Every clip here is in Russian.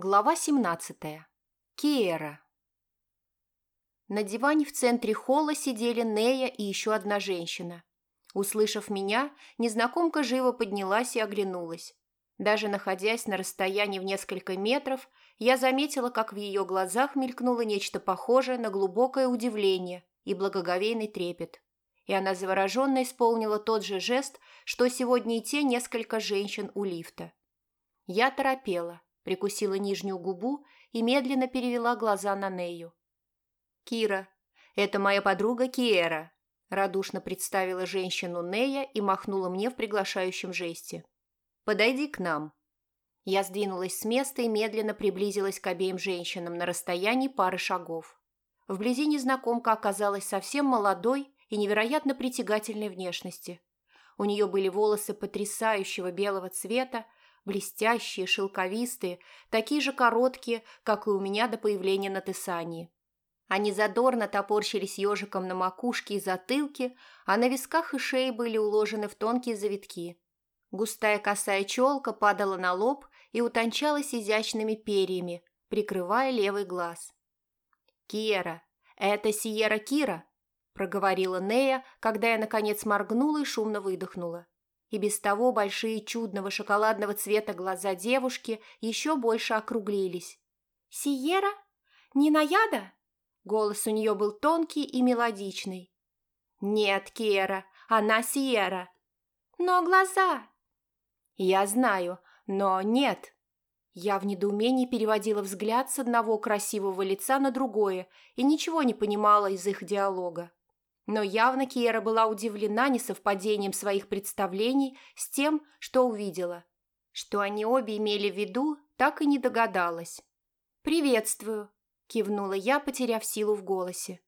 Глава 17. Киера. На диване в центре холла сидели Нея и еще одна женщина. Услышав меня, незнакомка живо поднялась и оглянулась. Даже находясь на расстоянии в несколько метров, я заметила, как в ее глазах мелькнуло нечто похожее на глубокое удивление и благоговейный трепет. И она завороженно исполнила тот же жест, что сегодня и те несколько женщин у лифта. Я торопела – прикусила нижнюю губу и медленно перевела глаза на Нею. «Кира, это моя подруга Киера», – радушно представила женщину Нея и махнула мне в приглашающем жесте. «Подойди к нам». Я сдвинулась с места и медленно приблизилась к обеим женщинам на расстоянии пары шагов. Вблизи незнакомка оказалась совсем молодой и невероятно притягательной внешности. У нее были волосы потрясающего белого цвета, блестящие, шелковистые, такие же короткие, как и у меня до появления на Тесании. Они задорно топорщились ежиком на макушке и затылке, а на висках и шее были уложены в тонкие завитки. Густая косая челка падала на лоб и утончалась изящными перьями, прикрывая левый глаз. «Киера, это Сиера Кира», – проговорила Нея, когда я, наконец, моргнула и шумно выдохнула и без того большие чудного шоколадного цвета глаза девушки еще больше округлились. «Сиера? Не наяда?» Голос у нее был тонкий и мелодичный. «Нет, Кера, она Сиера». «Но глаза...» «Я знаю, но нет». Я в недоумении переводила взгляд с одного красивого лица на другое и ничего не понимала из их диалога. Но явно Киера была удивлена несовпадением своих представлений с тем, что увидела. Что они обе имели в виду, так и не догадалась. «Приветствую», – кивнула я, потеряв силу в голосе.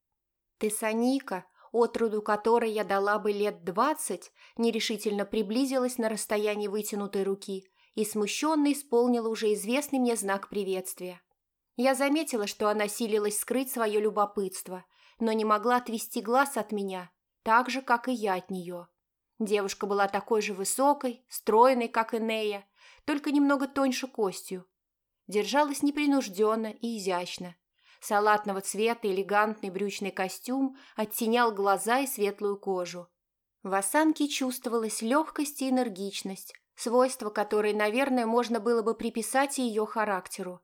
«Ты Саника, отроду которой я дала бы лет двадцать, нерешительно приблизилась на расстоянии вытянутой руки и смущенно исполнила уже известный мне знак приветствия. Я заметила, что она силилась скрыть свое любопытство – но не могла отвести глаз от меня, так же, как и я от нее. Девушка была такой же высокой, стройной, как и Нея, только немного тоньше костью. Держалась непринужденно и изящно. Салатного цвета элегантный брючный костюм оттенял глаза и светлую кожу. В осанке чувствовалась легкость и энергичность, свойства, которые, наверное, можно было бы приписать ее характеру.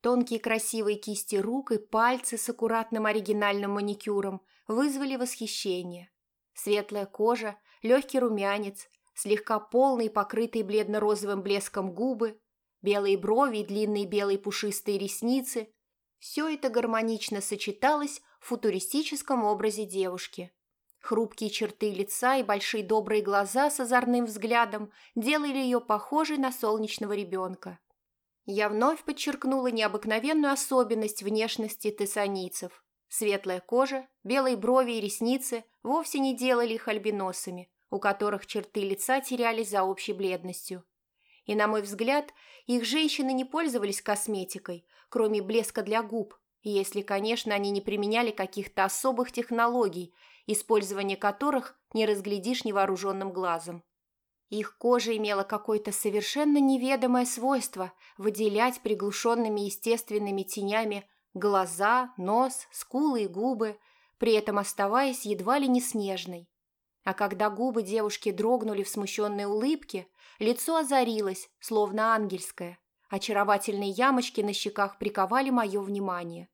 Тонкие красивые кисти рук и пальцы с аккуратным оригинальным маникюром вызвали восхищение. Светлая кожа, легкий румянец, слегка полные, покрытые бледно-розовым блеском губы, белые брови и длинные белые пушистые ресницы – все это гармонично сочеталось в футуристическом образе девушки. Хрупкие черты лица и большие добрые глаза с озорным взглядом делали ее похожей на солнечного ребенка. Я вновь подчеркнула необыкновенную особенность внешности тессанийцев. Светлая кожа, белые брови и ресницы вовсе не делали их альбиносами, у которых черты лица терялись за общей бледностью. И, на мой взгляд, их женщины не пользовались косметикой, кроме блеска для губ, если, конечно, они не применяли каких-то особых технологий, использование которых не разглядишь невооруженным глазом. Их кожа имела какое-то совершенно неведомое свойство выделять приглушенными естественными тенями глаза, нос, скулы и губы, при этом оставаясь едва ли не снежной. А когда губы девушки дрогнули в смущенной улыбке, лицо озарилось, словно ангельское. Очаровательные ямочки на щеках приковали мое внимание.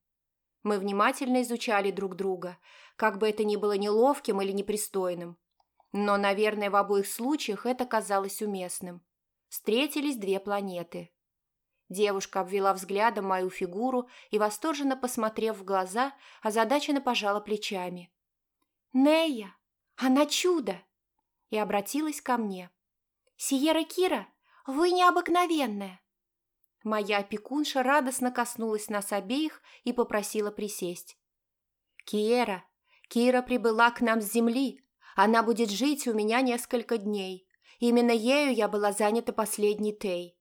Мы внимательно изучали друг друга, как бы это ни было неловким или непристойным. Но, наверное, в обоих случаях это казалось уместным. Встретились две планеты. Девушка обвела взглядом мою фигуру и, восторженно посмотрев в глаза, озадаченно пожала плечами. «Нея, она чудо!» и обратилась ко мне. «Сиера Кира, вы необыкновенная!» Моя опекунша радостно коснулась нас обеих и попросила присесть. «Киера, Кира прибыла к нам с земли, она будет жить у меня несколько дней. Именно ею я была занята последний Тей.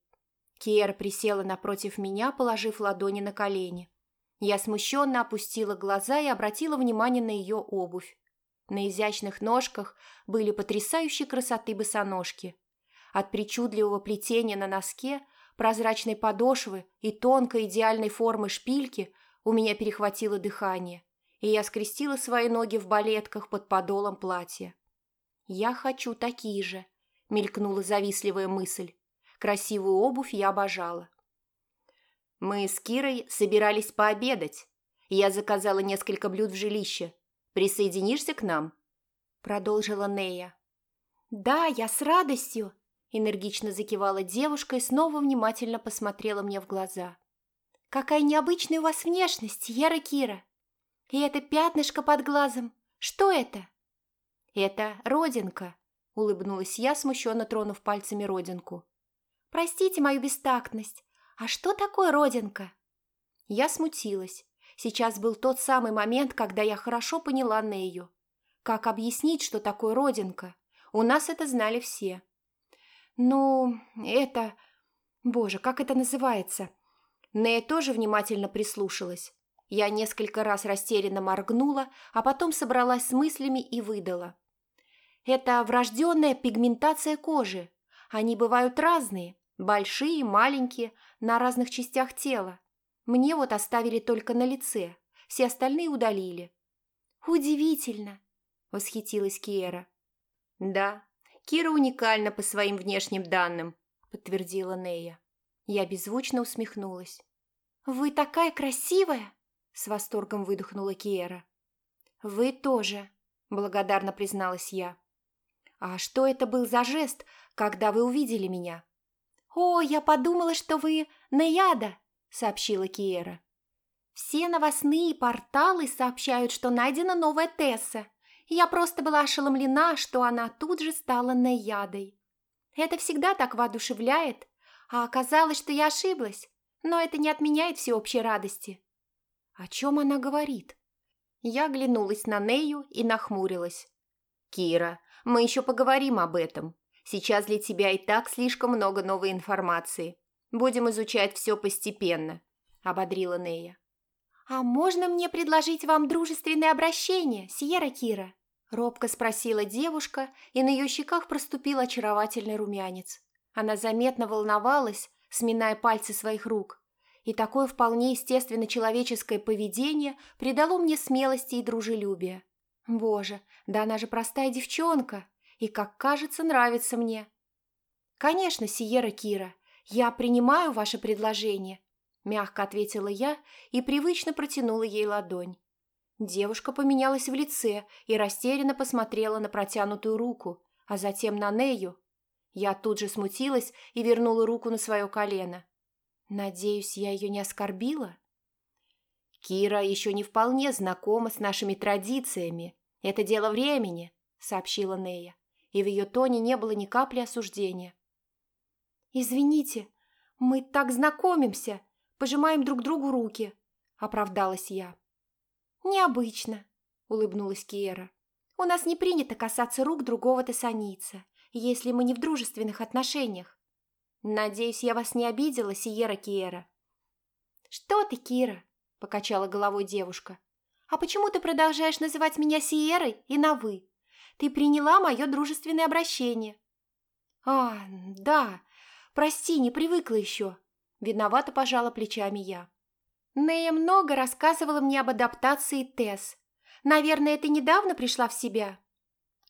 Киера присела напротив меня, положив ладони на колени. Я смущенно опустила глаза и обратила внимание на ее обувь. На изящных ножках были потрясающей красоты босоножки. От причудливого плетения на носке прозрачной подошвы и тонкой идеальной формы шпильки у меня перехватило дыхание, и я скрестила свои ноги в балетках под подолом платья. «Я хочу такие же», — мелькнула завистливая мысль. Красивую обувь я обожала. Мы с Кирой собирались пообедать. Я заказала несколько блюд в жилище. Присоединишься к нам?» Продолжила Нея. «Да, я с радостью», – энергично закивала девушка и снова внимательно посмотрела мне в глаза. «Какая необычная у вас внешность, Яра Кира! И это пятнышко под глазом, что это?» «Это родинка», – улыбнулась я, смущенно тронув пальцами родинку. «Простите мою бестактность, а что такое родинка?» Я смутилась. Сейчас был тот самый момент, когда я хорошо поняла Нею. Как объяснить, что такое родинка? У нас это знали все. Ну, это... Боже, как это называется? Нея тоже внимательно прислушалась. Я несколько раз растерянно моргнула, а потом собралась с мыслями и выдала. Это врожденная пигментация кожи. Они бывают разные, большие, маленькие, на разных частях тела. Мне вот оставили только на лице, все остальные удалили. «Удивительно!» – восхитилась Киера. «Да, Кира уникальна по своим внешним данным», – подтвердила Нея. Я беззвучно усмехнулась. «Вы такая красивая!» – с восторгом выдохнула Киера. «Вы тоже», – благодарно призналась я. «А что это был за жест, когда вы увидели меня?» «О, я подумала, что вы Наяда!» – сообщила Киера. «Все новостные порталы сообщают, что найдена новая Тесса. Я просто была ошеломлена, что она тут же стала Наядой. Это всегда так воодушевляет, а оказалось, что я ошиблась, но это не отменяет всеобщей радости». «О чем она говорит?» Я оглянулась на Нею и нахмурилась. «Кира, мы еще поговорим об этом», Сейчас для тебя и так слишком много новой информации. Будем изучать все постепенно», – ободрила Нея. «А можно мне предложить вам дружественное обращение, Сьерра Кира?» – робко спросила девушка, и на ее щеках проступил очаровательный румянец. Она заметно волновалась, сминая пальцы своих рук, и такое вполне естественно человеческое поведение придало мне смелости и дружелюбия. Боже, да она же простая девчонка, и, как кажется, нравится мне. «Конечно, Сиера Кира, я принимаю ваше предложение», – мягко ответила я и привычно протянула ей ладонь. Девушка поменялась в лице и растерянно посмотрела на протянутую руку, а затем на Нею. Я тут же смутилась и вернула руку на свое колено. Надеюсь, я ее не оскорбила? Кира еще не вполне знакома с нашими традициями. Это дело времени, сообщила Нея и в ее тоне не было ни капли осуждения. «Извините, мы так знакомимся, пожимаем друг другу руки», – оправдалась я. «Необычно», – улыбнулась Киера. «У нас не принято касаться рук другого тессанийца, если мы не в дружественных отношениях. Надеюсь, я вас не обидела, Сиера Киера». «Что ты, Кира?» – покачала головой девушка. «А почему ты продолжаешь называть меня Сиерой и на «вы»?» Ты приняла мое дружественное обращение». «А, да. Прости, не привыкла еще». Виновато пожала плечами я. Нея много рассказывала мне об адаптации Тесс. Наверное, ты недавно пришла в себя?»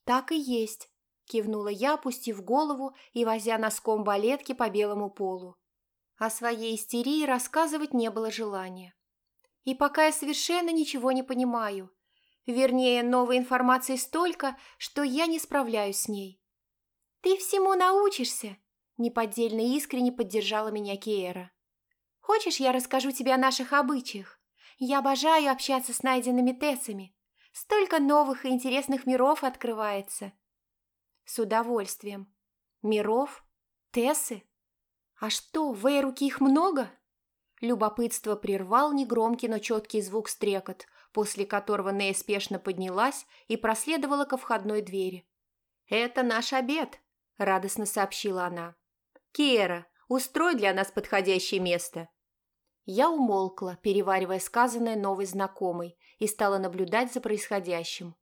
«Так и есть», – кивнула я, опустив голову и возя носком балетки по белому полу. О своей истерии рассказывать не было желания. И пока я совершенно ничего не понимаю, Вернее, новой информации столько, что я не справляюсь с ней. «Ты всему научишься», – неподдельно искренне поддержала меня Киера. «Хочешь, я расскажу тебе о наших обычаях? Я обожаю общаться с найденными Тессами. Столько новых и интересных миров открывается». «С удовольствием. Миров? Тессы? А что, в Эйруке их много?» Любопытство прервал негромкий, но четкий звук стрекот, после которого Нея спешно поднялась и проследовала ко входной двери. «Это наш обед», – радостно сообщила она. «Киера, устрой для нас подходящее место». Я умолкла, переваривая сказанное новой знакомой, и стала наблюдать за происходящим.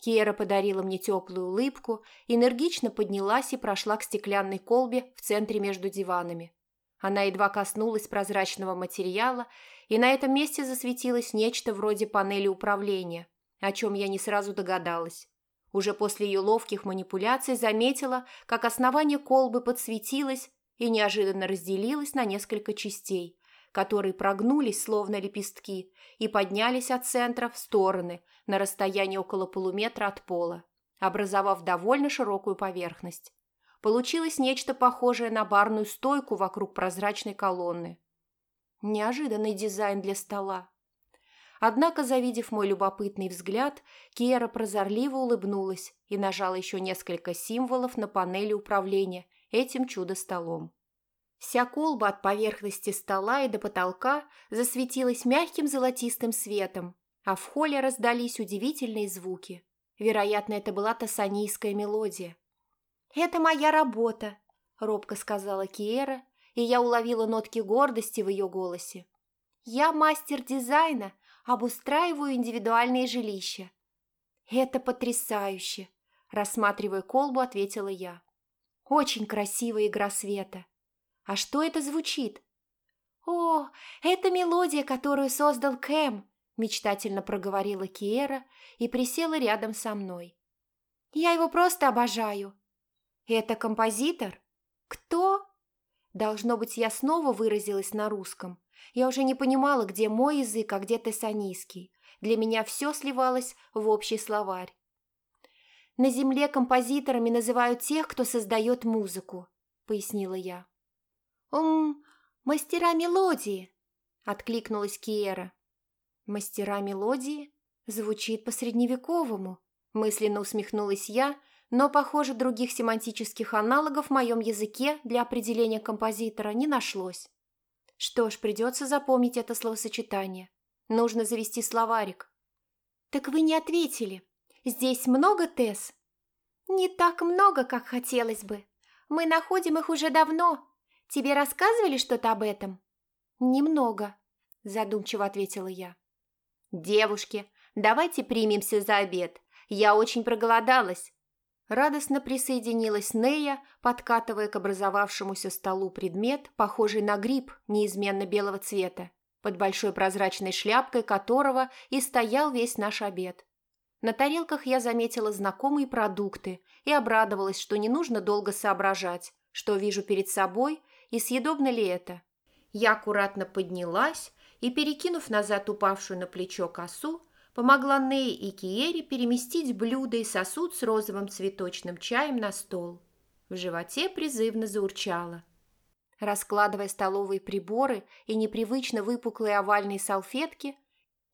Киера подарила мне теплую улыбку, энергично поднялась и прошла к стеклянной колбе в центре между диванами. Она едва коснулась прозрачного материала, и на этом месте засветилось нечто вроде панели управления, о чем я не сразу догадалась. Уже после ее ловких манипуляций заметила, как основание колбы подсветилось и неожиданно разделилось на несколько частей, которые прогнулись, словно лепестки, и поднялись от центра в стороны на расстоянии около полуметра от пола, образовав довольно широкую поверхность. Получилось нечто похожее на барную стойку вокруг прозрачной колонны. Неожиданный дизайн для стола. Однако, завидев мой любопытный взгляд, Киера прозорливо улыбнулась и нажала еще несколько символов на панели управления этим чудо-столом. Вся колба от поверхности стола и до потолка засветилась мягким золотистым светом, а в холле раздались удивительные звуки. Вероятно, это была тассанийская мелодия. «Это моя работа», – робко сказала Киера, и я уловила нотки гордости в ее голосе. «Я мастер дизайна, обустраиваю индивидуальные жилища». «Это потрясающе», – рассматривая колбу, ответила я. «Очень красивая игра света. А что это звучит?» «О, это мелодия, которую создал Кэм», – мечтательно проговорила Киера и присела рядом со мной. «Я его просто обожаю. «Это композитор? Кто?» Должно быть, я снова выразилась на русском. Я уже не понимала, где мой язык, а где тессанийский. Для меня все сливалось в общий словарь. «На земле композиторами называют тех, кто создает музыку», — пояснила я. «Ум, мастера мелодии», — откликнулась Киера. «Мастера мелодии? Звучит по-средневековому», — мысленно усмехнулась я, но, похоже, других семантических аналогов в моем языке для определения композитора не нашлось. Что ж, придется запомнить это словосочетание. Нужно завести словарик. «Так вы не ответили. Здесь много тез?» «Не так много, как хотелось бы. Мы находим их уже давно. Тебе рассказывали что-то об этом?» «Немного», – задумчиво ответила я. «Девушки, давайте примемся за обед. Я очень проголодалась. Радостно присоединилась Нея, подкатывая к образовавшемуся столу предмет, похожий на гриб неизменно белого цвета, под большой прозрачной шляпкой которого и стоял весь наш обед. На тарелках я заметила знакомые продукты и обрадовалась, что не нужно долго соображать, что вижу перед собой и съедобно ли это. Я аккуратно поднялась и, перекинув назад упавшую на плечо косу, помогла Ней и Киере переместить блюдо и сосуд с розовым цветочным чаем на стол. В животе призывно заурчало. Раскладывая столовые приборы и непривычно выпуклые овальные салфетки,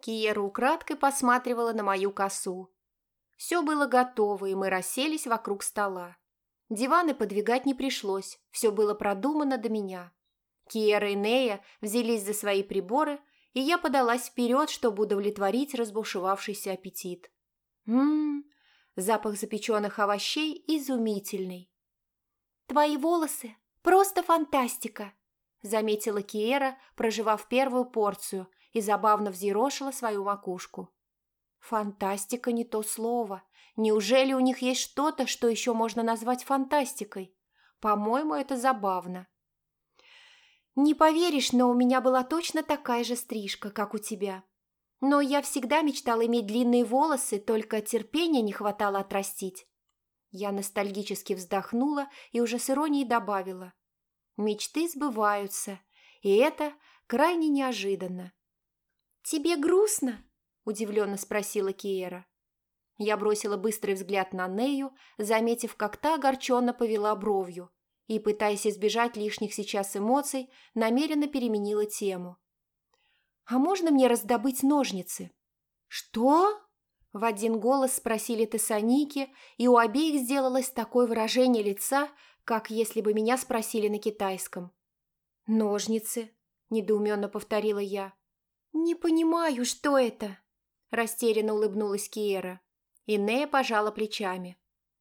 Киера украдкой посматривала на мою косу. Все было готово, и мы расселись вокруг стола. Диваны подвигать не пришлось, все было продумано до меня. Киера и Нея взялись за свои приборы – и я подалась вперед, чтобы удовлетворить разбушевавшийся аппетит. Ммм, запах запеченных овощей изумительный. «Твои волосы – просто фантастика!» – заметила Киера, проживав первую порцию и забавно взъерошила свою макушку. «Фантастика не то слово. Неужели у них есть что-то, что еще можно назвать фантастикой? По-моему, это забавно». «Не поверишь, но у меня была точно такая же стрижка, как у тебя. Но я всегда мечтала иметь длинные волосы, только терпения не хватало отрастить». Я ностальгически вздохнула и уже с иронией добавила. «Мечты сбываются, и это крайне неожиданно». «Тебе грустно?» – удивленно спросила Киера. Я бросила быстрый взгляд на Нею, заметив, как та огорченно повела бровью, и, пытаясь избежать лишних сейчас эмоций, намеренно переменила тему. «А можно мне раздобыть ножницы?» «Что?» – в один голос спросили тессаники, и у обеих сделалось такое выражение лица, как если бы меня спросили на китайском. «Ножницы?» – недоуменно повторила я. «Не понимаю, что это?» – растерянно улыбнулась Киера. Инея пожала плечами.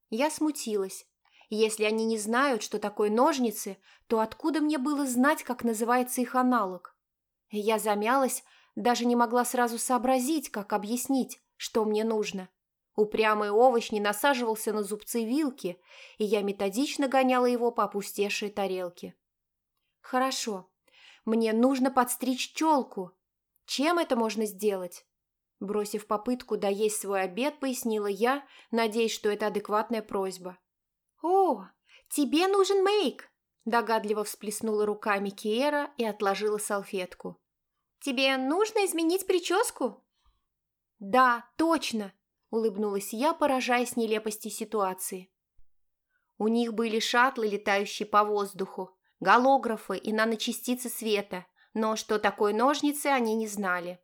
Я смутилась. Если они не знают, что такое ножницы, то откуда мне было знать, как называется их аналог? Я замялась, даже не могла сразу сообразить, как объяснить, что мне нужно. Упрямый овощ не насаживался на зубцы вилки, и я методично гоняла его по опустевшей тарелке. «Хорошо. Мне нужно подстричь челку. Чем это можно сделать?» Бросив попытку доесть свой обед, пояснила я, надеясь, что это адекватная просьба. «О, тебе нужен мейк!» Догадливо всплеснула руками Киера и отложила салфетку. «Тебе нужно изменить прическу?» «Да, точно!» – улыбнулась я, поражаясь нелепости ситуации. У них были шаттлы, летающие по воздуху, голографы и наночастицы света, но что такое ножницы, они не знали.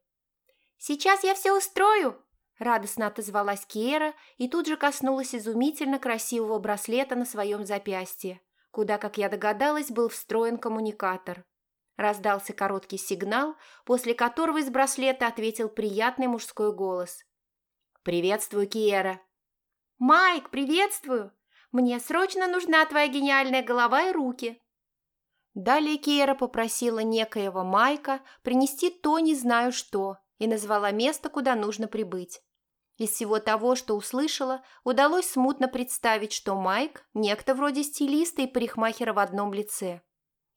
«Сейчас я все устрою!» – радостно отозвалась Киера и тут же коснулась изумительно красивого браслета на своем запястье, куда, как я догадалась, был встроен коммуникатор. Раздался короткий сигнал, после которого из браслета ответил приятный мужской голос. «Приветствую, Киера!» «Майк, приветствую! Мне срочно нужна твоя гениальная голова и руки!» Далее Киера попросила некоего Майка принести то не знаю что и назвала место, куда нужно прибыть. Из всего того, что услышала, удалось смутно представить, что Майк – некто вроде стилиста и парикмахера в одном лице.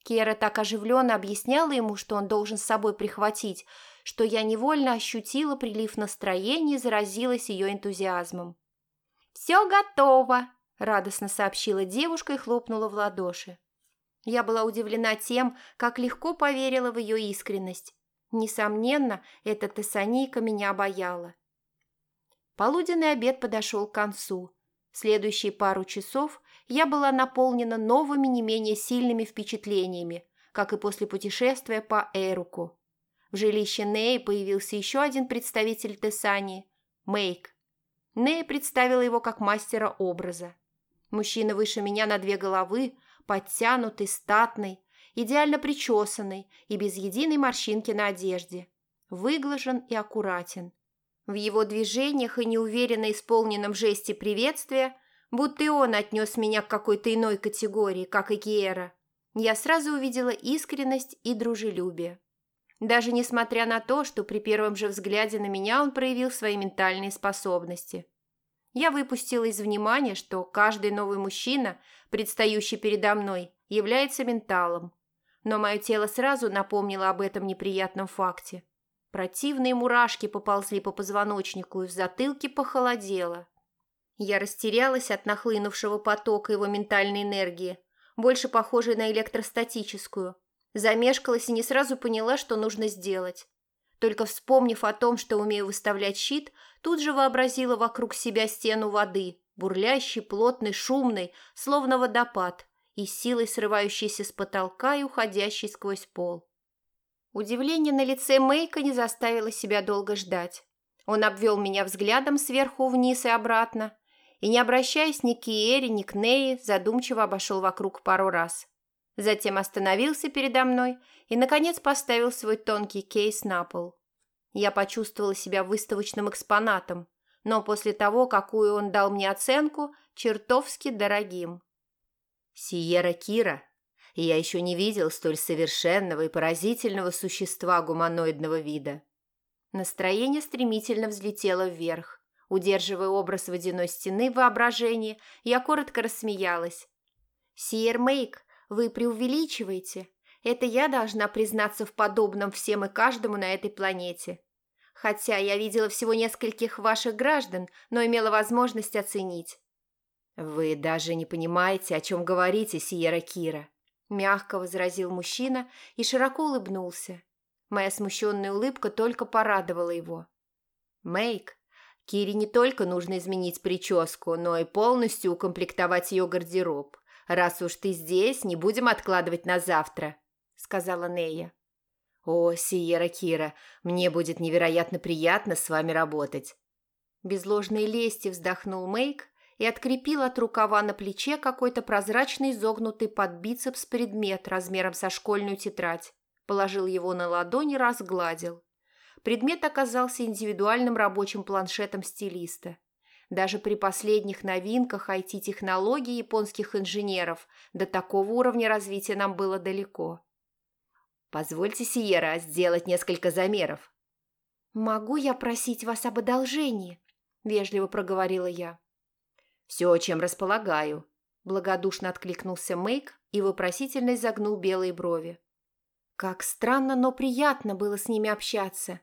Кера так оживленно объясняла ему, что он должен с собой прихватить, что я невольно ощутила прилив настроения и заразилась ее энтузиазмом. «Все готово!» – радостно сообщила девушка и хлопнула в ладоши. Я была удивлена тем, как легко поверила в ее искренность. Несомненно, эта тессанийка меня обаяла. Полуденный обед подошел к концу. Следующие пару часов я была наполнена новыми не менее сильными впечатлениями, как и после путешествия по Эруку. В жилище Неи появился еще один представитель Тессании – Мейк. Нея представила его как мастера образа. Мужчина выше меня на две головы, подтянутый, статный, идеально причесанный и без единой морщинки на одежде. Выглажен и аккуратен. В его движениях и неуверенно исполненном жесте приветствия, будто и он отнес меня к какой-то иной категории, как и Киера, я сразу увидела искренность и дружелюбие. Даже несмотря на то, что при первом же взгляде на меня он проявил свои ментальные способности. Я выпустила из внимания, что каждый новый мужчина, предстающий передо мной, является менталом. Но мое тело сразу напомнило об этом неприятном факте. Противные мурашки поползли по позвоночнику и в затылке похолодело. Я растерялась от нахлынувшего потока его ментальной энергии, больше похожей на электростатическую. Замешкалась и не сразу поняла, что нужно сделать. Только вспомнив о том, что умею выставлять щит, тут же вообразила вокруг себя стену воды, бурлящей, плотной, шумной, словно водопад, и силой срывающейся с потолка и уходящей сквозь пол. Удивление на лице Мэйка не заставило себя долго ждать. Он обвел меня взглядом сверху вниз и обратно, и, не обращаясь ни к Иере, ни к Нее, задумчиво обошел вокруг пару раз. Затем остановился передо мной и, наконец, поставил свой тонкий кейс на пол. Я почувствовала себя выставочным экспонатом, но после того, какую он дал мне оценку, чертовски дорогим. «Сиера Кира», я еще не видел столь совершенного и поразительного существа гуманоидного вида. Настроение стремительно взлетело вверх. Удерживая образ водяной стены в воображении, я коротко рассмеялась. «Сиер Мейк, вы преувеличиваете. Это я должна признаться в подобном всем и каждому на этой планете. Хотя я видела всего нескольких ваших граждан, но имела возможность оценить». «Вы даже не понимаете, о чем говорите, Сиера Кира», Мягко возразил мужчина и широко улыбнулся. Моя смущенная улыбка только порадовала его. «Мэйк, Кире не только нужно изменить прическу, но и полностью укомплектовать ее гардероб. Раз уж ты здесь, не будем откладывать на завтра», — сказала Нея. «О, Сиера Кира, мне будет невероятно приятно с вами работать». Без ложной лести вздохнул Мэйк и открепил от рукава на плече какой-то прозрачный изогнутый под бицепс предмет размером со школьную тетрадь. Положил его на ладонь и разгладил. Предмет оказался индивидуальным рабочим планшетом стилиста. Даже при последних новинках IT-технологий японских инженеров до такого уровня развития нам было далеко. «Позвольте, Сиера, сделать несколько замеров». «Могу я просить вас об одолжении?» – вежливо проговорила я. «Все, чем располагаю», – благодушно откликнулся Мэйк и вопросительно изогнул белые брови. Как странно, но приятно было с ними общаться.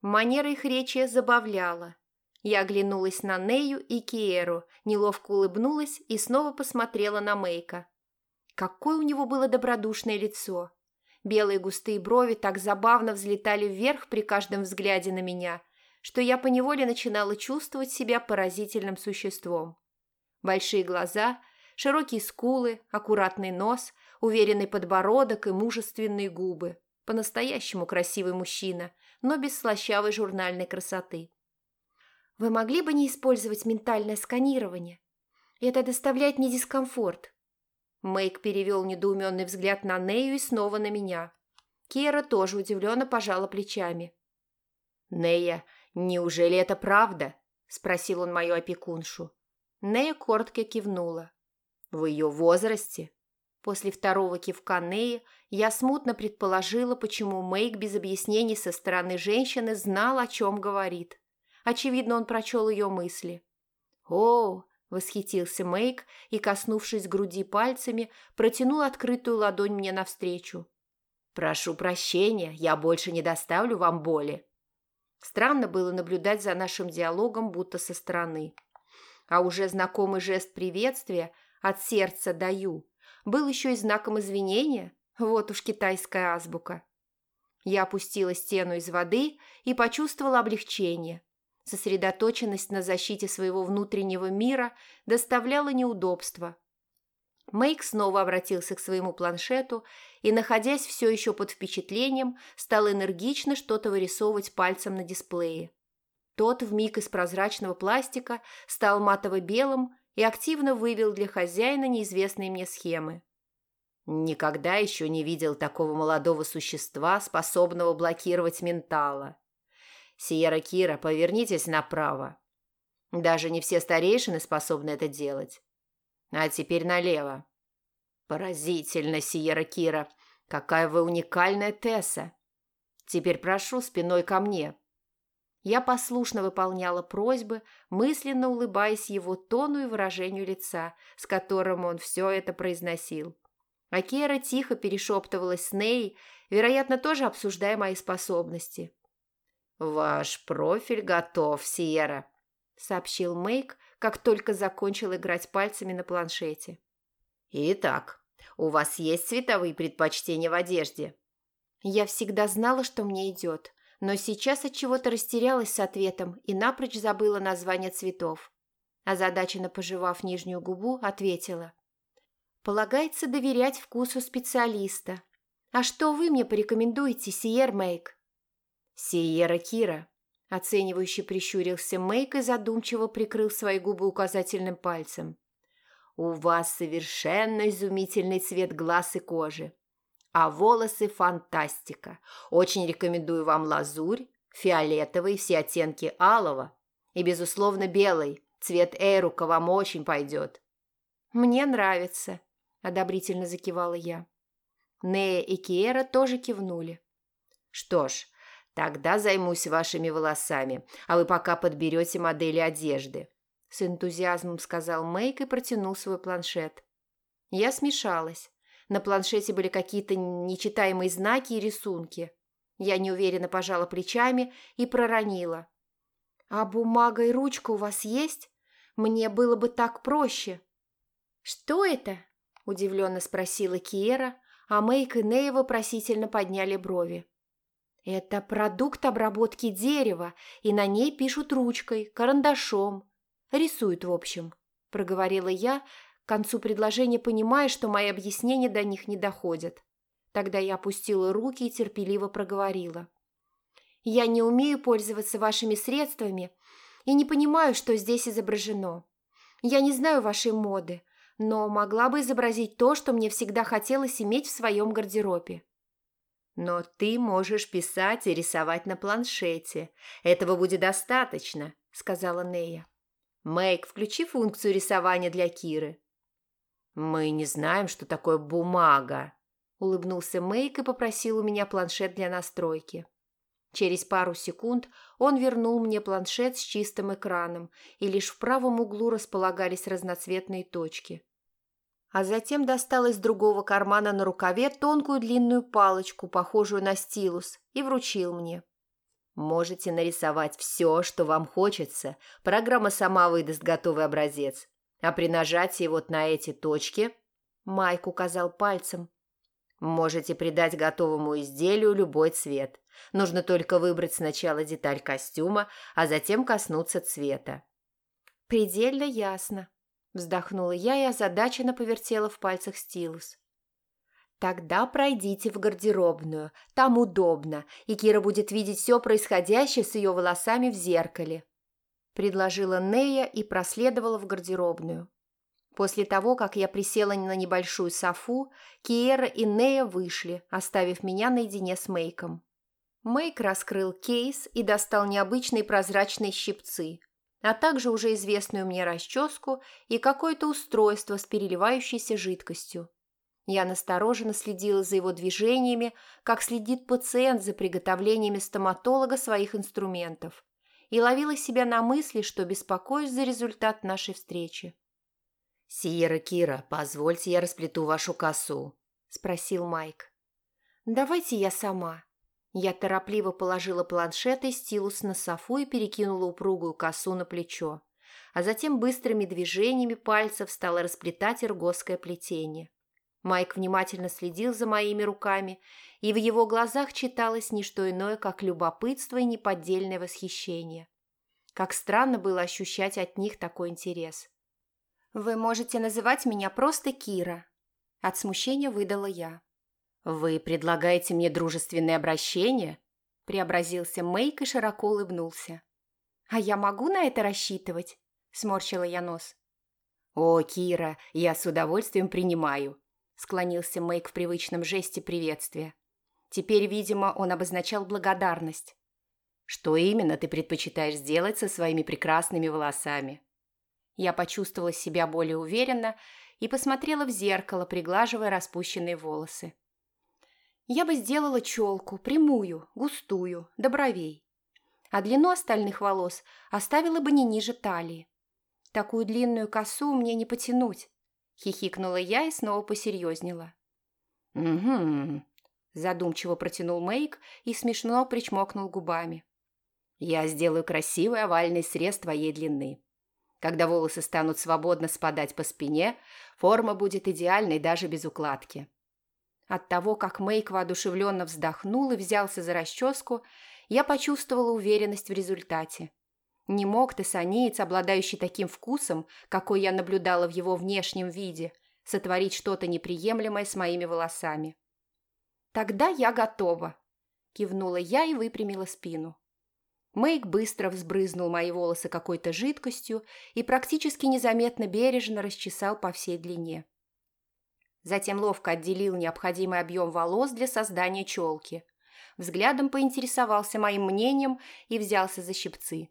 Манера их речи забавляла. Я оглянулась на Нею и Киеру, неловко улыбнулась и снова посмотрела на Мейка. Какое у него было добродушное лицо. Белые густые брови так забавно взлетали вверх при каждом взгляде на меня, что я поневоле начинала чувствовать себя поразительным существом. Большие глаза, широкие скулы, аккуратный нос, уверенный подбородок и мужественные губы. По-настоящему красивый мужчина, но без слащавой журнальной красоты. Вы могли бы не использовать ментальное сканирование? Это доставляет мне дискомфорт. Мэйк перевел недоуменный взгляд на Нею и снова на меня. Кера тоже удивленно пожала плечами. «Нея, неужели это правда?» – спросил он мою опекуншу. Нея коротко кивнула. «В ее возрасте?» После второго кивка Неи я смутно предположила, почему Мэйк без объяснений со стороны женщины знал, о чем говорит. Очевидно, он прочел ее мысли. «О!» – восхитился Мэйк и, коснувшись груди пальцами, протянул открытую ладонь мне навстречу. «Прошу прощения, я больше не доставлю вам боли». Странно было наблюдать за нашим диалогом будто со стороны. А уже знакомый жест приветствия «от сердца даю» был еще и знаком извинения, вот уж китайская азбука. Я опустила стену из воды и почувствовала облегчение – Сосредоточенность на защите своего внутреннего мира доставляла неудобства. Мэйк снова обратился к своему планшету и, находясь все еще под впечатлением, стал энергично что-то вырисовывать пальцем на дисплее. Тот вмиг из прозрачного пластика стал матово-белым и активно вывел для хозяина неизвестные мне схемы. Никогда еще не видел такого молодого существа, способного блокировать ментала. Сиера Кира, повернитесь направо. Даже не все старейшины способны это делать. А теперь налево. Поразительно, Сиера Кира. Какая вы уникальная Тесса. Теперь прошу спиной ко мне. Я послушно выполняла просьбы, мысленно улыбаясь его тону и выражению лица, с которым он все это произносил. А Кера тихо перешептывалась с Ней, вероятно, тоже обсуждая мои способности. «Ваш профиль готов, Сиера», – сообщил Мэйк, как только закончил играть пальцами на планшете. «Итак, у вас есть цветовые предпочтения в одежде?» Я всегда знала, что мне идет, но сейчас от чего-то растерялась с ответом и напрочь забыла название цветов. Озадаченно пожевав нижнюю губу, ответила. «Полагается доверять вкусу специалиста. А что вы мне порекомендуете, Сиер Мэйк?» «Сиера Кира», – оценивающе прищурился Мэйк и задумчиво прикрыл свои губы указательным пальцем. «У вас совершенно изумительный цвет глаз и кожи. А волосы – фантастика. Очень рекомендую вам лазурь, фиолетовый, все оттенки алого и, безусловно, белый. Цвет Эрука вам очень пойдет». «Мне нравится», – одобрительно закивала я. Нея и Киера тоже кивнули. «Что ж, Тогда займусь вашими волосами, а вы пока подберете модели одежды», – с энтузиазмом сказал Мэйк и протянул свой планшет. Я смешалась. На планшете были какие-то нечитаемые знаки и рисунки. Я неуверенно пожала плечами и проронила. «А бумага и ручка у вас есть? Мне было бы так проще». «Что это?» – удивленно спросила Киера, а Мэйк и Нея вопросительно подняли брови. Это продукт обработки дерева, и на ней пишут ручкой, карандашом. Рисуют, в общем, проговорила я, к концу предложения понимая, что мои объяснения до них не доходят. Тогда я опустила руки и терпеливо проговорила. «Я не умею пользоваться вашими средствами и не понимаю, что здесь изображено. Я не знаю вашей моды, но могла бы изобразить то, что мне всегда хотелось иметь в своем гардеробе. Но ты можешь писать и рисовать на планшете. Этого будет достаточно, сказала Нея. Мэйк, включи функцию рисования для Киры. Мы не знаем, что такое бумага, улыбнулся Мэйк и попросил у меня планшет для настройки. Через пару секунд он вернул мне планшет с чистым экраном, и лишь в правом углу располагались разноцветные точки. а затем достал из другого кармана на рукаве тонкую длинную палочку, похожую на стилус, и вручил мне. Можете нарисовать все, что вам хочется. Программа сама выдаст готовый образец. А при нажатии вот на эти точки, Майк указал пальцем, можете придать готовому изделию любой цвет. Нужно только выбрать сначала деталь костюма, а затем коснуться цвета. «Предельно ясно», – вздохнула я и озадаченно повертела в пальцах стилус. «Тогда пройдите в гардеробную, там удобно, и Кира будет видеть все происходящее с ее волосами в зеркале», – предложила Нея и проследовала в гардеробную. После того, как я присела на небольшую софу, Киера и Нея вышли, оставив меня наедине с Мейком. Мейк раскрыл кейс и достал необычные прозрачные щипцы, а также уже известную мне расческу и какое-то устройство с переливающейся жидкостью. Я настороженно следила за его движениями, как следит пациент за приготовлениями стоматолога своих инструментов, и ловила себя на мысли, что беспокоюсь за результат нашей встречи. «Сиера Кира, позвольте я расплету вашу косу», – спросил Майк. «Давайте я сама», я торопливо положила планшет и стилус на софу и перекинула упругую косу на плечо, а затем быстрыми движениями пальцев стала расплетать иргосское плетение. Майк внимательно следил за моими руками, и в его глазах читалось не что иное, как любопытство и неподдельное восхищение. Как странно было ощущать от них такой интерес. «Вы можете называть меня просто Кира», – от смущения выдала я. «Вы предлагаете мне дружественное обращение?» Преобразился Мэйк и широко улыбнулся. «А я могу на это рассчитывать?» Сморщила я нос. «О, Кира, я с удовольствием принимаю», склонился Мэйк в привычном жесте приветствия. Теперь, видимо, он обозначал благодарность. «Что именно ты предпочитаешь сделать со своими прекрасными волосами?» Я почувствовала себя более уверенно и посмотрела в зеркало, приглаживая распущенные волосы. Я бы сделала челку, прямую, густую, до бровей. А длину остальных волос оставила бы не ниже талии. Такую длинную косу мне не потянуть. Хихикнула я и снова посерьезнела. «Угу», – задумчиво протянул Мэйк и смешно причмокнул губами. «Я сделаю красивый овальный срез твоей длины. Когда волосы станут свободно спадать по спине, форма будет идеальной даже без укладки. От того, как Мэйк воодушевленно вздохнул и взялся за расческу, я почувствовала уверенность в результате. Не мог тессанеец, обладающий таким вкусом, какой я наблюдала в его внешнем виде, сотворить что-то неприемлемое с моими волосами. «Тогда я готова», – кивнула я и выпрямила спину. Мэйк быстро взбрызнул мои волосы какой-то жидкостью и практически незаметно бережно расчесал по всей длине. Затем ловко отделил необходимый объем волос для создания челки. Взглядом поинтересовался моим мнением и взялся за щипцы.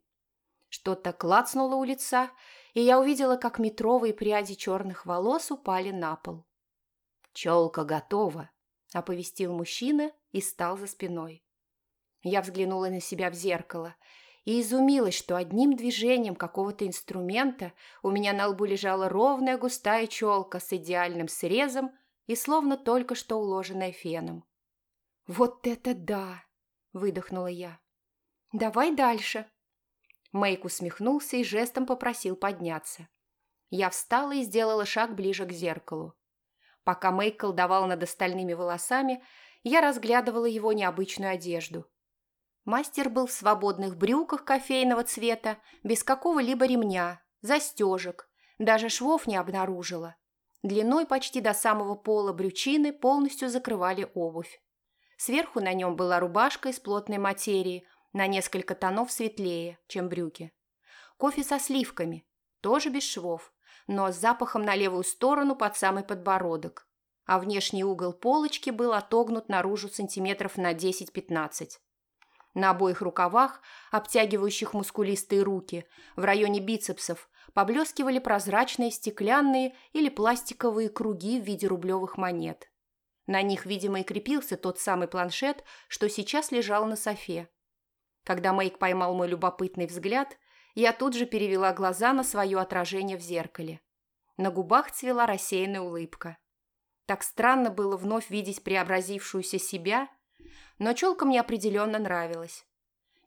Что-то клацнуло у лица, и я увидела, как метровые пряди черных волос упали на пол. «Челка готова», – оповестил мужчина и стал за спиной. Я взглянула на себя в зеркало и изумилась, что одним движением какого-то инструмента у меня на лбу лежала ровная густая челка с идеальным срезом и словно только что уложенная феном. «Вот это да!» – выдохнула я. «Давай дальше!» Мэйк усмехнулся и жестом попросил подняться. Я встала и сделала шаг ближе к зеркалу. Пока Мэйк колдовал над остальными волосами, я разглядывала его необычную одежду – Мастер был в свободных брюках кофейного цвета, без какого-либо ремня, застежек, даже швов не обнаружила. Длиной почти до самого пола брючины полностью закрывали обувь. Сверху на нем была рубашка из плотной материи, на несколько тонов светлее, чем брюки. Кофе со сливками, тоже без швов, но с запахом на левую сторону под самый подбородок. А внешний угол полочки был отогнут наружу сантиметров на 10-15. На обоих рукавах, обтягивающих мускулистые руки, в районе бицепсов, поблескивали прозрачные стеклянные или пластиковые круги в виде рублевых монет. На них, видимо, и крепился тот самый планшет, что сейчас лежал на софе. Когда Мэйк поймал мой любопытный взгляд, я тут же перевела глаза на свое отражение в зеркале. На губах цвела рассеянная улыбка. Так странно было вновь видеть преобразившуюся себя, но челка мне определенно нравилась.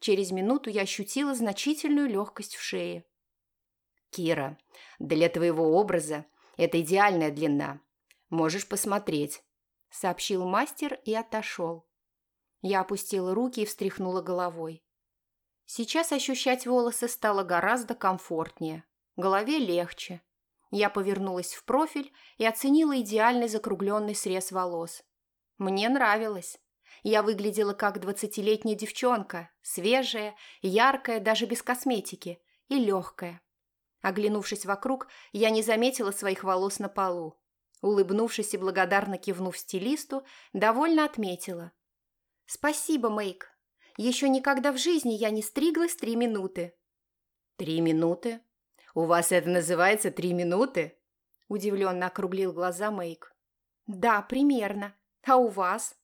Через минуту я ощутила значительную легкость в шее. «Кира, для твоего образа это идеальная длина. Можешь посмотреть», — сообщил мастер и отошел. Я опустила руки и встряхнула головой. Сейчас ощущать волосы стало гораздо комфортнее. Голове легче. Я повернулась в профиль и оценила идеальный закругленный срез волос. Мне нравилось. Я выглядела как двадцатилетняя девчонка, свежая, яркая, даже без косметики, и легкая. Оглянувшись вокруг, я не заметила своих волос на полу. Улыбнувшись и благодарно кивнув стилисту, довольно отметила. «Спасибо, Мэйк. Еще никогда в жизни я не стриглась три минуты». «Три минуты? У вас это называется три минуты?» Удивленно округлил глаза Мэйк. «Да, примерно. А у вас?»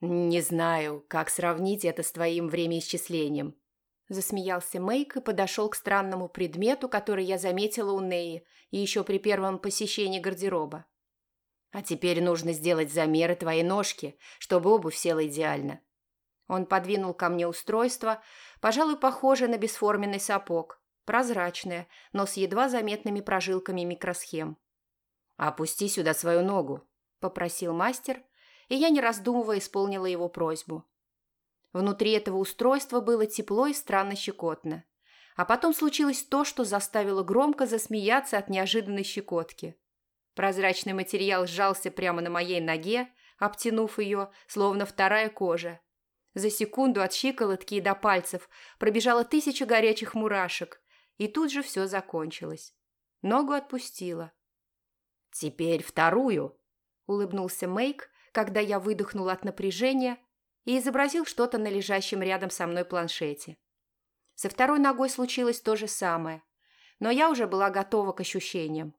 «Не знаю, как сравнить это с твоим времяисчислением», Засмеялся Мэйк и подошел к странному предмету, который я заметила у Неи и еще при первом посещении гардероба. «А теперь нужно сделать замеры твоей ножки, чтобы обувь села идеально». Он подвинул ко мне устройство, пожалуй, похожее на бесформенный сапог, прозрачное, но с едва заметными прожилками микросхем. «Опусти сюда свою ногу», – попросил мастер, и я, не раздумывая, исполнила его просьбу. Внутри этого устройства было тепло и странно щекотно. А потом случилось то, что заставило громко засмеяться от неожиданной щекотки. Прозрачный материал сжался прямо на моей ноге, обтянув ее, словно вторая кожа. За секунду от щиколотки до пальцев пробежала тысяча горячих мурашек, и тут же все закончилось. Ногу отпустила. «Теперь вторую», — улыбнулся Мейк, когда я выдохнула от напряжения и изобразил что-то на лежащем рядом со мной планшете. Со второй ногой случилось то же самое, но я уже была готова к ощущениям.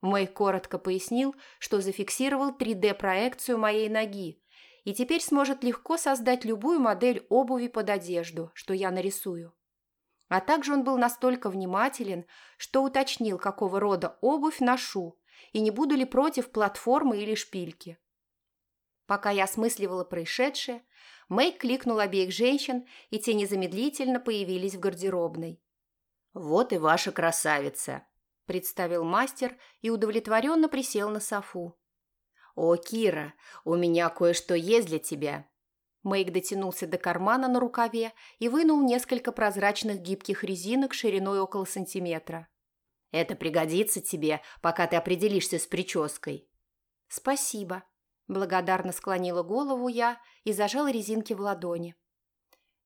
Мэй коротко пояснил, что зафиксировал 3D-проекцию моей ноги и теперь сможет легко создать любую модель обуви под одежду, что я нарисую. А также он был настолько внимателен, что уточнил, какого рода обувь ношу и не буду ли против платформы или шпильки. Пока я осмысливала происшедшее, Мэй кликнул обеих женщин, и те незамедлительно появились в гардеробной. «Вот и ваша красавица», – представил мастер и удовлетворенно присел на софу. «О, Кира, у меня кое-что есть для тебя». Мэйк дотянулся до кармана на рукаве и вынул несколько прозрачных гибких резинок шириной около сантиметра. «Это пригодится тебе, пока ты определишься с прической». «Спасибо», Благодарно склонила голову я и зажала резинки в ладони.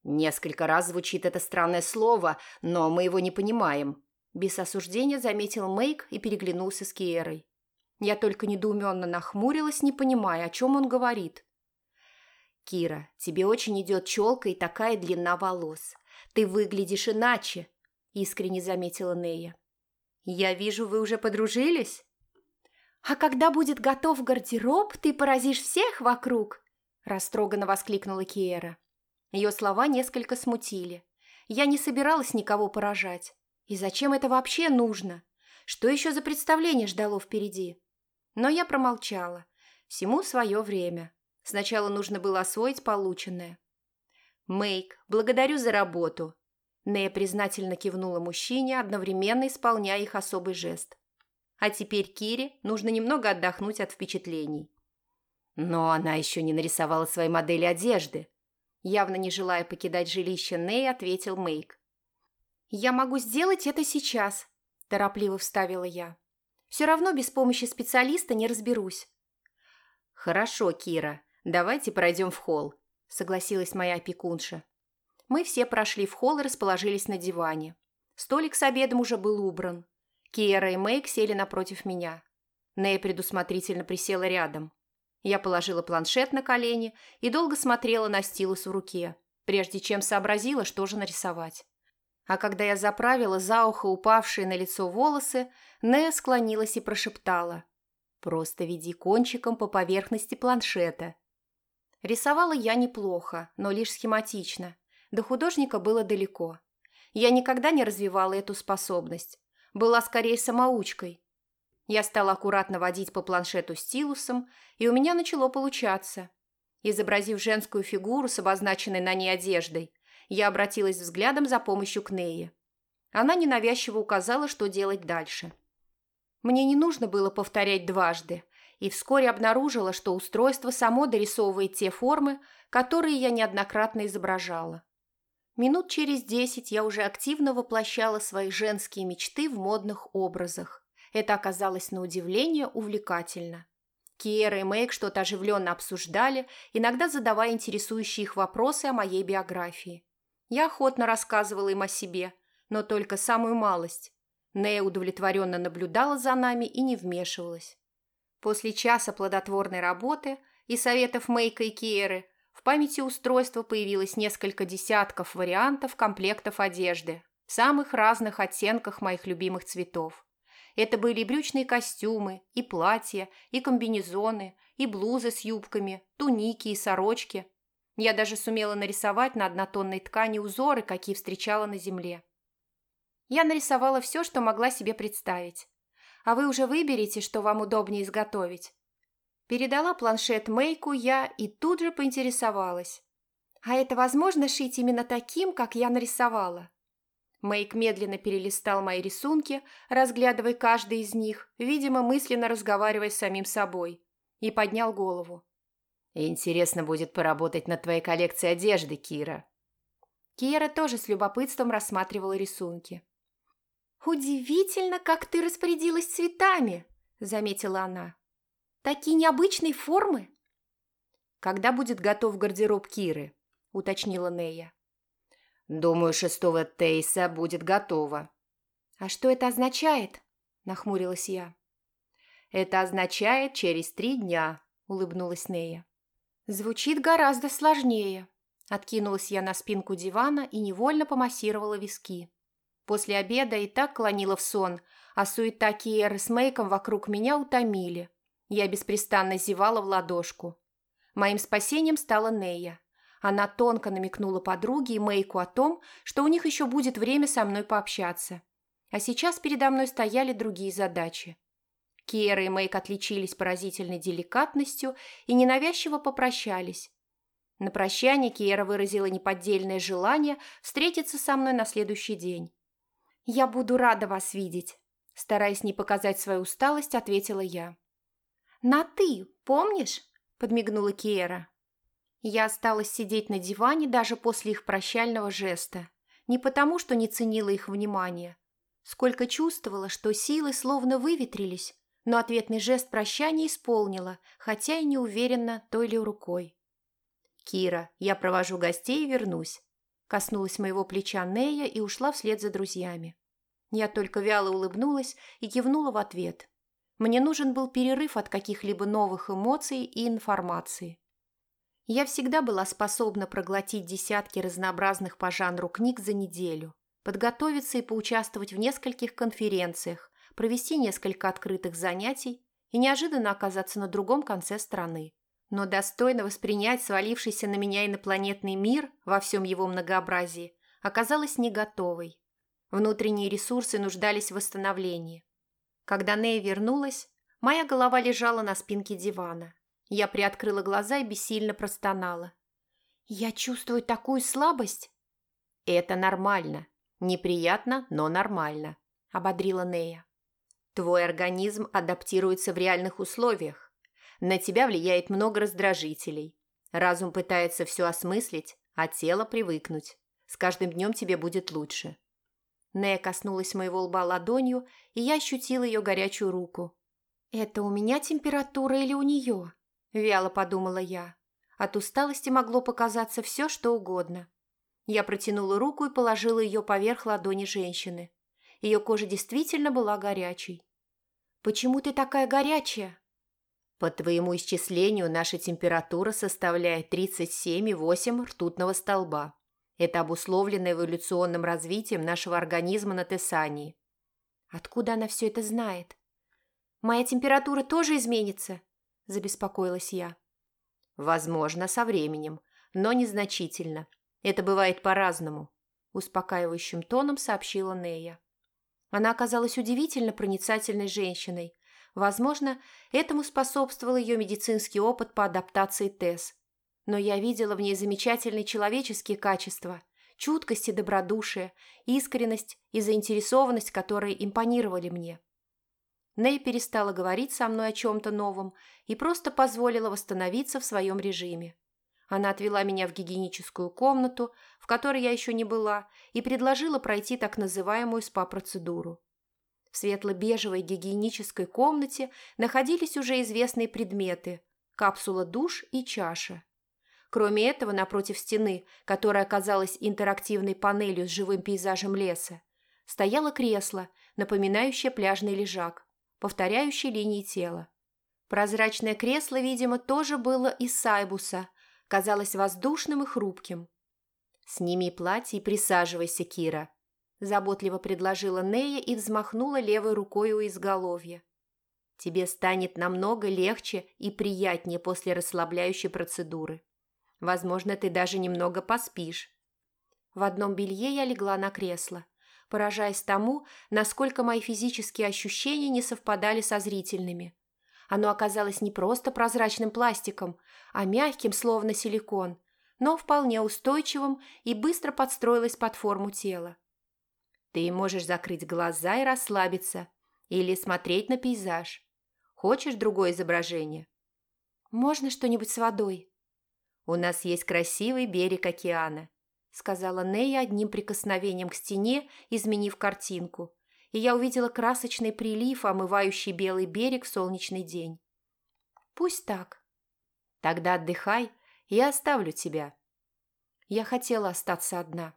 «Несколько раз звучит это странное слово, но мы его не понимаем», без осуждения заметил Мейк и переглянулся с Киерой. Я только недоуменно нахмурилась, не понимая, о чем он говорит. «Кира, тебе очень идет челка и такая длина волос. Ты выглядишь иначе», – искренне заметила Нея. «Я вижу, вы уже подружились?» «А когда будет готов гардероб, ты поразишь всех вокруг!» Растроганно воскликнула Киера. Ее слова несколько смутили. Я не собиралась никого поражать. И зачем это вообще нужно? Что еще за представление ждало впереди? Но я промолчала. Всему свое время. Сначала нужно было освоить полученное. «Мэйк, благодарю за работу!» Нея признательно кивнула мужчине, одновременно исполняя их особый жест. А теперь Кире нужно немного отдохнуть от впечатлений. Но она еще не нарисовала свои модели одежды. Явно не желая покидать жилище Нэй, ответил Мейк. «Я могу сделать это сейчас», – торопливо вставила я. «Все равно без помощи специалиста не разберусь». «Хорошо, Кира, давайте пройдем в холл», – согласилась моя опекунша. Мы все прошли в холл и расположились на диване. Столик с обедом уже был убран. Киера и Мэйк сели напротив меня. Нэй предусмотрительно присела рядом. Я положила планшет на колени и долго смотрела на стилус в руке, прежде чем сообразила, что же нарисовать. А когда я заправила за ухо упавшие на лицо волосы, Нея склонилась и прошептала. «Просто веди кончиком по поверхности планшета». Рисовала я неплохо, но лишь схематично. До художника было далеко. Я никогда не развивала эту способность, была скорее самоучкой. Я стала аккуратно водить по планшету стилусом, и у меня начало получаться. Изобразив женскую фигуру с обозначенной на ней одеждой, я обратилась взглядом за помощью к Нее. Она ненавязчиво указала, что делать дальше. Мне не нужно было повторять дважды, и вскоре обнаружила, что устройство само дорисовывает те формы, которые я неоднократно изображала. Минут через десять я уже активно воплощала свои женские мечты в модных образах. Это оказалось на удивление увлекательно. Киера и Мэйк что-то оживленно обсуждали, иногда задавая интересующие их вопросы о моей биографии. Я охотно рассказывала им о себе, но только самую малость. Нея удовлетворенно наблюдала за нами и не вмешивалась. После часа плодотворной работы и советов Мэйка и Киеры в памяти устройства появилось несколько десятков вариантов комплектов одежды в самых разных оттенках моих любимых цветов. Это были брючные костюмы, и платья, и комбинезоны, и блузы с юбками, туники и сорочки. Я даже сумела нарисовать на однотонной ткани узоры, какие встречала на земле. Я нарисовала все, что могла себе представить. А вы уже выберете, что вам удобнее изготовить. Передала планшет Мэйку я и тут же поинтересовалась. А это возможно шить именно таким, как я нарисовала? Мэйк медленно перелистал мои рисунки, разглядывая каждый из них, видимо, мысленно разговаривая с самим собой, и поднял голову. «Интересно будет поработать над твоей коллекцией одежды, Кира». Кира тоже с любопытством рассматривала рисунки. «Удивительно, как ты распорядилась цветами», – заметила она. «Такие необычные формы». «Когда будет готов гардероб Киры?» – уточнила Нея. «Думаю, шестого Тейса будет готово». «А что это означает?» – нахмурилась я. «Это означает через три дня», – улыбнулась Нея. «Звучит гораздо сложнее», – откинулась я на спинку дивана и невольно помассировала виски. После обеда и так клонила в сон, а суета Киеры с Мейком вокруг меня утомили. Я беспрестанно зевала в ладошку. Моим спасением стала Нея. Она тонко намекнула подруге и Мейку о том, что у них еще будет время со мной пообщаться. А сейчас передо мной стояли другие задачи. Киера и Мейк отличились поразительной деликатностью и ненавязчиво попрощались. На прощание Киера выразила неподдельное желание встретиться со мной на следующий день. «Я буду рада вас видеть», – стараясь не показать свою усталость, ответила я. «На «ты», помнишь?» – подмигнула Киера. Я осталась сидеть на диване даже после их прощального жеста. Не потому, что не ценила их внимания. Сколько чувствовала, что силы словно выветрились, но ответный жест прощания исполнила, хотя и не уверенно той ли рукой. «Кира, я провожу гостей и вернусь. Коснулась моего плеча Нея и ушла вслед за друзьями. Я только вяло улыбнулась и кивнула в ответ. Мне нужен был перерыв от каких-либо новых эмоций и информации. Я всегда была способна проглотить десятки разнообразных по жанру книг за неделю, подготовиться и поучаствовать в нескольких конференциях, провести несколько открытых занятий и неожиданно оказаться на другом конце страны но достойно воспринять свалившийся на меня инопланетный мир во всем его многообразии оказалась не готовой. Внутренние ресурсы нуждались в восстановлении. Когда Нея вернулась, моя голова лежала на спинке дивана. Я приоткрыла глаза и бессильно простонала. «Я чувствую такую слабость!» «Это нормально. Неприятно, но нормально», – ободрила Нея. «Твой организм адаптируется в реальных условиях. На тебя влияет много раздражителей. Разум пытается все осмыслить, а тело привыкнуть. С каждым днем тебе будет лучше. Нея коснулась моего лба ладонью, и я ощутила ее горячую руку. «Это у меня температура или у нее?» – вяло подумала я. От усталости могло показаться все, что угодно. Я протянула руку и положила ее поверх ладони женщины. Ее кожа действительно была горячей. «Почему ты такая горячая?» По твоему исчислению, наша температура составляет 37,8 ртутного столба. Это обусловлено эволюционным развитием нашего организма на Тесании. Откуда она все это знает? Моя температура тоже изменится? Забеспокоилась я. Возможно, со временем, но незначительно. Это бывает по-разному, успокаивающим тоном сообщила Нея. Она оказалась удивительно проницательной женщиной, Возможно, этому способствовал ее медицинский опыт по адаптации ТЭС. Но я видела в ней замечательные человеческие качества, чуткость и добродушие, искренность и заинтересованность, которые импонировали мне. Нэй перестала говорить со мной о чем-то новом и просто позволила восстановиться в своем режиме. Она отвела меня в гигиеническую комнату, в которой я еще не была, и предложила пройти так называемую СПА-процедуру. В светло-бежевой гигиенической комнате находились уже известные предметы – капсула душ и чаша. Кроме этого, напротив стены, которая оказалась интерактивной панелью с живым пейзажем леса, стояло кресло, напоминающее пляжный лежак, повторяющий линии тела. Прозрачное кресло, видимо, тоже было из сайбуса, казалось воздушным и хрупким. «Сними платье и присаживайся, Кира», – заботливо предложила Нея и взмахнула левой рукой у изголовья. «Тебе станет намного легче и приятнее после расслабляющей процедуры. Возможно, ты даже немного поспишь». В одном белье я легла на кресло, поражаясь тому, насколько мои физические ощущения не совпадали со зрительными. Оно оказалось не просто прозрачным пластиком, а мягким, словно силикон, но вполне устойчивым и быстро подстроилось под форму тела. Ты можешь закрыть глаза и расслабиться, или смотреть на пейзаж. Хочешь другое изображение? Можно что-нибудь с водой? У нас есть красивый берег океана, сказала Нея одним прикосновением к стене, изменив картинку, и я увидела красочный прилив, омывающий белый берег в солнечный день. Пусть так. Тогда отдыхай, я оставлю тебя. Я хотела остаться одна.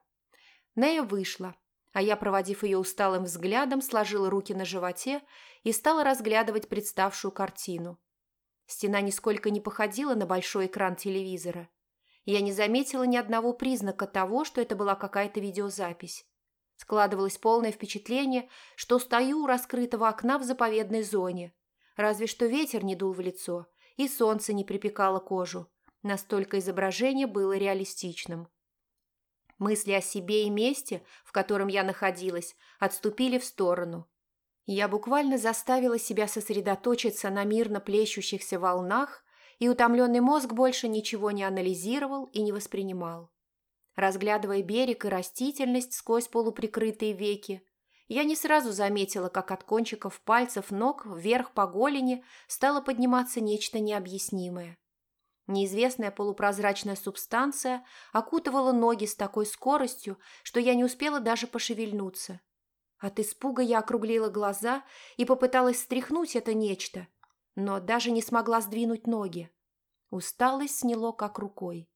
Нея вышла, а я, проводив ее усталым взглядом, сложила руки на животе и стала разглядывать представшую картину. Стена нисколько не походила на большой экран телевизора. Я не заметила ни одного признака того, что это была какая-то видеозапись. Складывалось полное впечатление, что стою у раскрытого окна в заповедной зоне. Разве что ветер не дул в лицо, и солнце не припекало кожу. Настолько изображение было реалистичным. Мысли о себе и месте, в котором я находилась, отступили в сторону. Я буквально заставила себя сосредоточиться на мирно плещущихся волнах, и утомленный мозг больше ничего не анализировал и не воспринимал. Разглядывая берег и растительность сквозь полуприкрытые веки, я не сразу заметила, как от кончиков пальцев ног вверх по голени стало подниматься нечто необъяснимое. Неизвестная полупрозрачная субстанция окутывала ноги с такой скоростью, что я не успела даже пошевельнуться. От испуга я округлила глаза и попыталась стряхнуть это нечто, но даже не смогла сдвинуть ноги. Усталость сняло как рукой.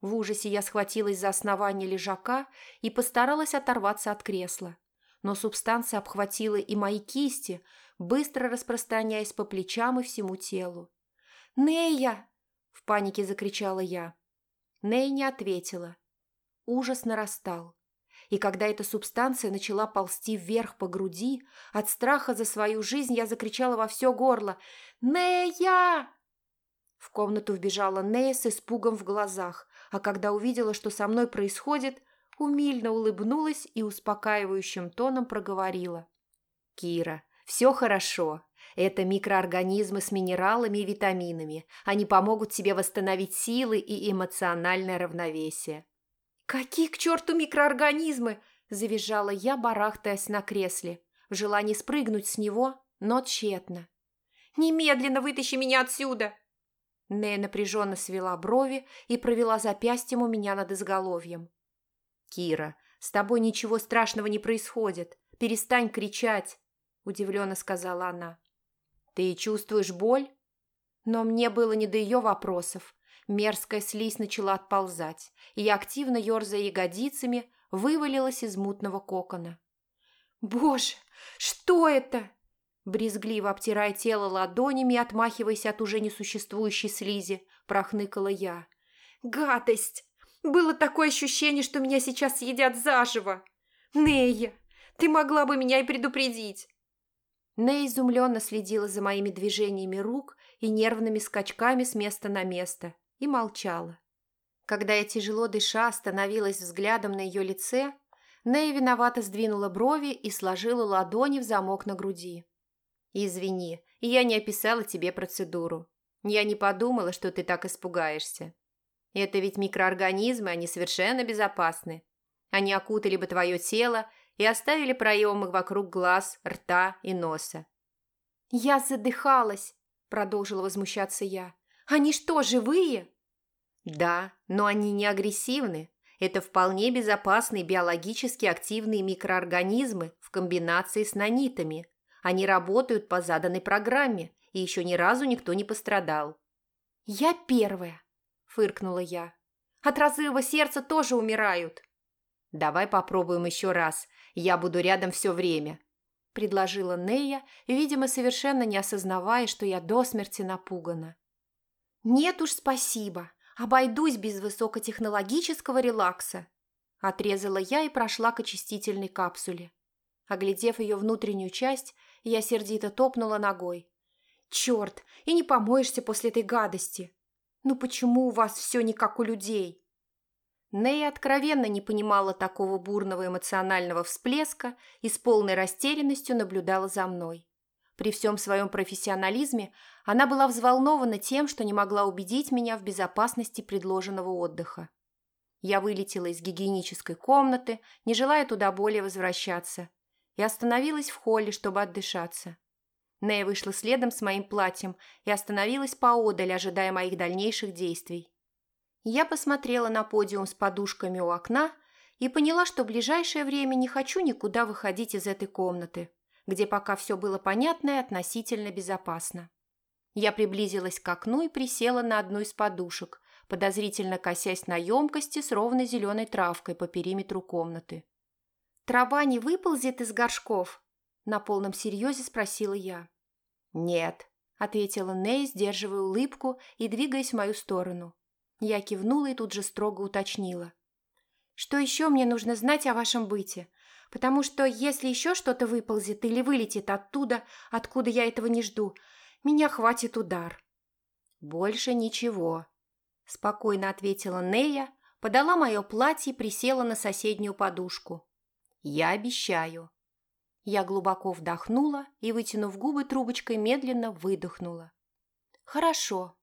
В ужасе я схватилась за основание лежака и постаралась оторваться от кресла. Но субстанция обхватила и мои кисти, быстро распространяясь по плечам и всему телу. «Нея!» В панике закричала я. Ней не ответила. Ужас нарастал. И когда эта субстанция начала ползти вверх по груди, от страха за свою жизнь я закричала во все горло «Нея!». В комнату вбежала Нея с испугом в глазах, а когда увидела, что со мной происходит, умильно улыбнулась и успокаивающим тоном проговорила. «Кира, все хорошо. Это микроорганизмы с минералами и витаминами. Они помогут тебе восстановить силы и эмоциональное равновесие. «Какие к черту микроорганизмы?» – завизжала я, барахтаясь на кресле, в желании спрыгнуть с него, но тщетно. «Немедленно вытащи меня отсюда!» Нея напряженно свела брови и провела запястьем у меня над изголовьем. «Кира, с тобой ничего страшного не происходит. Перестань кричать!» – удивленно сказала она. «Ты чувствуешь боль?» Но мне было не до ее вопросов. Мерзкая слизь начала отползать, и я, активно ерзая ягодицами, вывалилась из мутного кокона. «Боже, что это?» Брезгливо обтирая тело ладонями и отмахиваясь от уже несуществующей слизи, прохныкала я. «Гадость! Было такое ощущение, что меня сейчас съедят заживо! Нея, ты могла бы меня и предупредить!» Нэй изумленно следила за моими движениями рук и нервными скачками с места на место и молчала. Когда я тяжело дыша остановилась взглядом на ее лице, Нэй виновато сдвинула брови и сложила ладони в замок на груди. «Извини, я не описала тебе процедуру. Я не подумала, что ты так испугаешься. Это ведь микроорганизмы, они совершенно безопасны. Они окутали бы твое тело и оставили проемы вокруг глаз, рта и носа. «Я задыхалась», – продолжила возмущаться я. «Они что, живые?» «Да, но они не агрессивны. Это вполне безопасные биологически активные микроорганизмы в комбинации с нанитами. Они работают по заданной программе, и еще ни разу никто не пострадал». «Я первая», – фыркнула я. «От разрыва сердца тоже умирают». «Давай попробуем еще раз. Я буду рядом все время», – предложила Нея, видимо, совершенно не осознавая, что я до смерти напугана. «Нет уж, спасибо. Обойдусь без высокотехнологического релакса», – отрезала я и прошла к очистительной капсуле. Оглядев ее внутреннюю часть, я сердито топнула ногой. «Черт, и не помоешься после этой гадости! Ну почему у вас все не как у людей?» Нея откровенно не понимала такого бурного эмоционального всплеска и с полной растерянностью наблюдала за мной. При всем своем профессионализме она была взволнована тем, что не могла убедить меня в безопасности предложенного отдыха. Я вылетела из гигиенической комнаты, не желая туда более возвращаться, и остановилась в холле, чтобы отдышаться. Нея вышла следом с моим платьем и остановилась поодаль, ожидая моих дальнейших действий. Я посмотрела на подиум с подушками у окна и поняла, что в ближайшее время не хочу никуда выходить из этой комнаты, где пока все было понятно и относительно безопасно. Я приблизилась к окну и присела на одну из подушек, подозрительно косясь на емкости с ровной зеленой травкой по периметру комнаты. «Трава не выползет из горшков?» – на полном серьезе спросила я. «Нет», – ответила Ней, сдерживая улыбку и двигаясь в мою сторону. Я кивнула и тут же строго уточнила. «Что еще мне нужно знать о вашем быте? Потому что если еще что-то выползет или вылетит оттуда, откуда я этого не жду, меня хватит удар». «Больше ничего», – спокойно ответила Нея, подала мое платье и присела на соседнюю подушку. «Я обещаю». Я глубоко вдохнула и, вытянув губы трубочкой, медленно выдохнула. «Хорошо»,